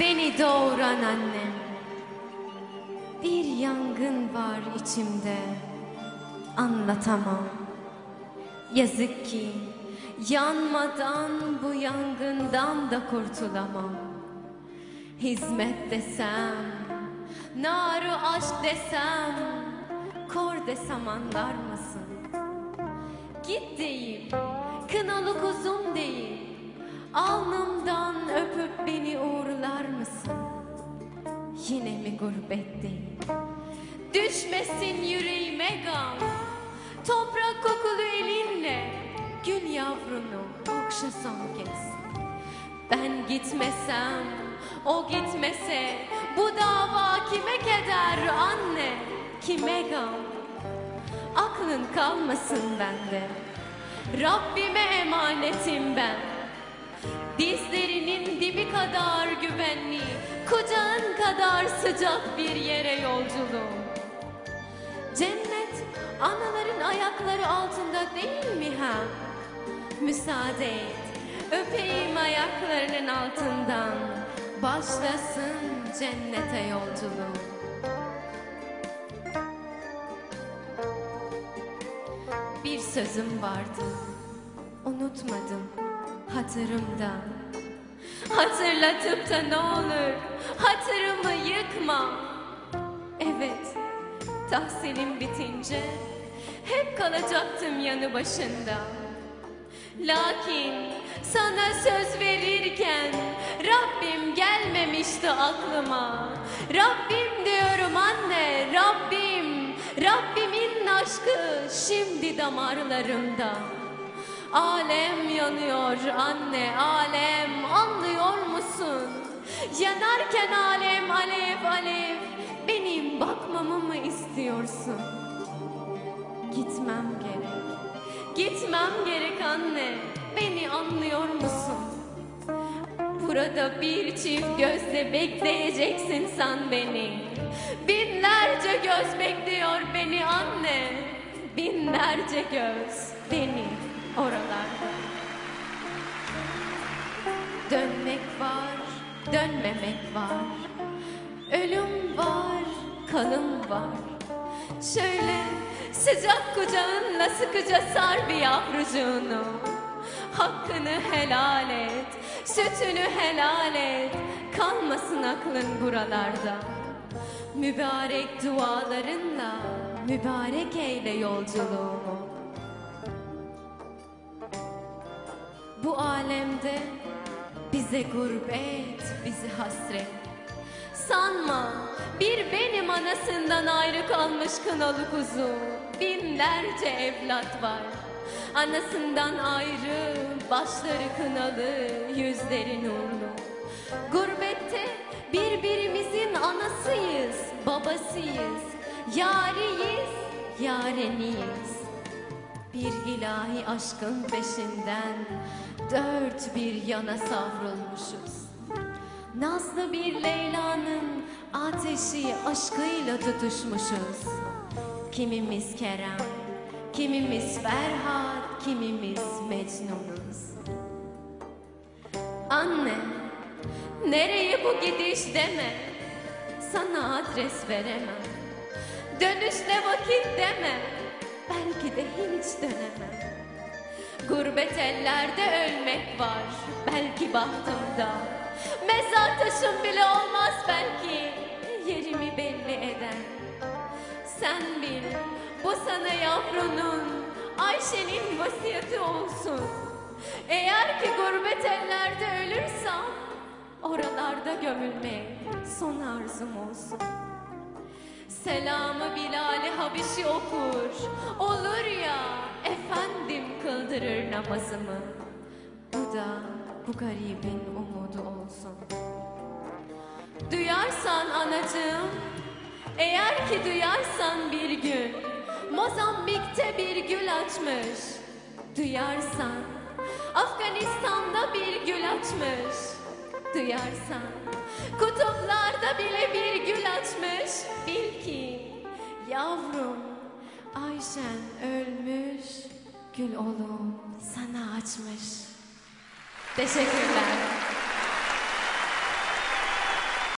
beni doğuran annem. Bir yangın var içimde, anlatamam. Yazık ki yanmadan bu yangından da kurtulamam. Hizmet desem, naru aşk desem, kor desem anlar mısın? Git deyip, kınalı kuzum deyip, alnımdan öpüp beni uğurlar mısın? Yine mi gurbetteyim? Düşmesin yüreğime gam, toprak kokulu elinle, gül yavrunu okşa son kez. Ben gitmesem, o gitmese, bu dava kime keder anne, kime gam? Aklın kalmasın bende, Rabbime emanetim ben. Kadar kucağın kadar sıcak bir yere yolculuğum. Cennet anaların ayakları altında değil mi ha? Müsaade et, öpeyim ayaklarının altından. Başlasın cennete yolculuğum. Bir sözüm vardı, unutmadım hatırımda. Hatırlatıp da ne olur hatırımı yıkma. Evet, tahsilim bitince hep kalacaktım yanı başında. Lakin sana söz verirken Rabbim gelmemişti aklıma. Rabbim diyorum anne, Rabbim, Rabbimin aşkı şimdi damarlarımda. Alem yanıyor anne, alem? Yanarken alem alev alev, benim bakmamı mı istiyorsun? Gitmem gerek. Gitmem gerek anne. Beni anlıyor musun? Burada bir çift gözle bekleyeceksin sen beni. Binlerce göz bekliyor beni anne. Binlerce göz beni oralarda. Dönmek var, dönmemek var. Ölüm var, kalım var. Şöyle sıcak kucağınla sıkıca sar bir yavrucuğunu. Hakkını helal et, sütünü helal et. Kalmasın aklın buralarda. Mübarek dualarınla mübarek eyle yolculuğumu. Bu alemde bize gurbet, bizi hasret. Sanma bir benim anasından ayrı kalmış kınalı kuzu. Binlerce evlat var. Anasından ayrı, başları kınalı, yüzleri nurlu. Gurbette birbirimizin anasıyız, babasıyız, yariyiz, yareniyiz. Bir ilahi aşkın peşinden dört bir yana savrulmuşuz. Nazlı bir Leyla'nın ateşi aşkıyla tutuşmuşuz. Kimimiz Kerem, kimimiz Ferhat, kimimiz Mecnun'uz. Anne, nereye bu gidiş deme, sana adres veremem. Dönüşte vakit deme, belki de hiç dönemem. Gurbet ellerde ölmek var, belki bahtımda. Mezar taşım bile olmaz belki, yerimi belli eden. Sen bil, bu sana yavrunun, Ayşe'nin vasiyeti olsun. Eğer ki gurbet ellerde ölürsem, oralarda gömülmek son arzum olsun. Selamı Bilal-i Habişi okur, olur ya efendim kıldırır namazımı. Bu da bu garibin umudu olsun. Duyarsan anacığım, eğer ki duyarsan bir gün, Mozambik'te bir gül açmış. Duyarsan, Afganistan'da bir gül açmış. Duyarsan, kutuplarda bile bir gül açmış. Bil ki, yavrum, Ayşen ölmüş, gül olup sana açmış. Teşekkürler.